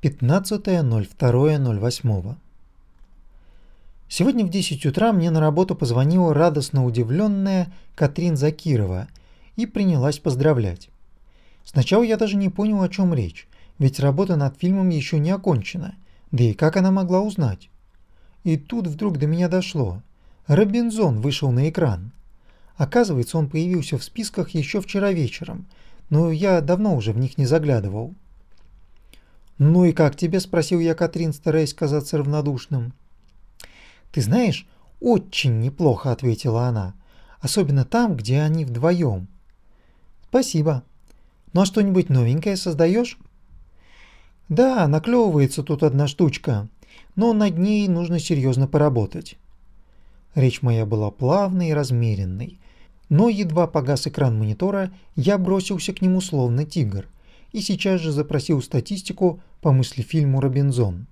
15.02.08 Сегодня в 10 утра мне на работу позвонила радостно удивленная Катрин Закирова и принялась поздравлять. Сначала я даже не понял, о чем речь, ведь работа над фильмом еще не окончена, да и как она могла узнать? И тут вдруг до меня дошло. Робинзон вышел на экран. Оказывается, он появился в списках еще вчера вечером, но я давно уже в них не заглядывал. «Ну и как тебе?» – спросил я Катрин, стараясь казаться равнодушным. «Ты знаешь, очень неплохо», – ответила она. «Особенно там, где они вдвоем». «Спасибо. Ну а что-нибудь новенькое создаешь?» «Да, наклевывается тут одна штучка, но над ней нужно серьезно поработать». Речь моя была плавной и размеренной, но едва погас экран монитора, я бросился к нему словно тигр – и сейчас же запросил статистику по мыслефильму «Робинзон».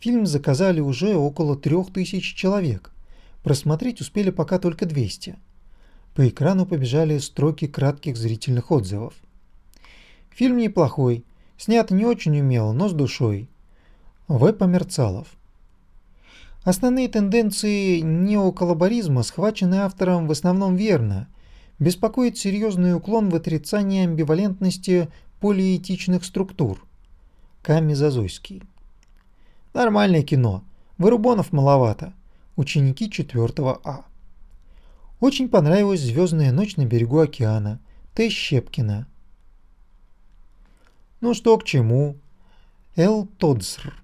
Фильм заказали уже около 3000 человек. Просмотреть успели пока только 200. По экрану побежали строки кратких зрительных отзывов. Фильм неплохой, снят не очень умело, но с душой. В. Померцалов. Основные тенденции неоколлаборизма схвачены автором в основном верно. Беспокоит серьезный уклон в отрицание амбивалентности полиэтичных структур. Ками Зазойский. Нормальное кино. Вырубонов маловато. Ученики 4 А. Очень понравилась «Звездная ночь на берегу океана» Т. Щепкина. Ну что к чему? Л. Тодср.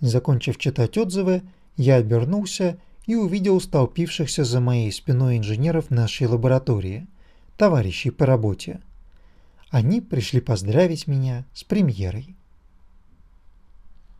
Закончив читать отзывы, я обернулся и увидел столпившихся за моей спиной инженеров нашей лаборатории, товарищей по работе. Они пришли поздравить меня с премьерой.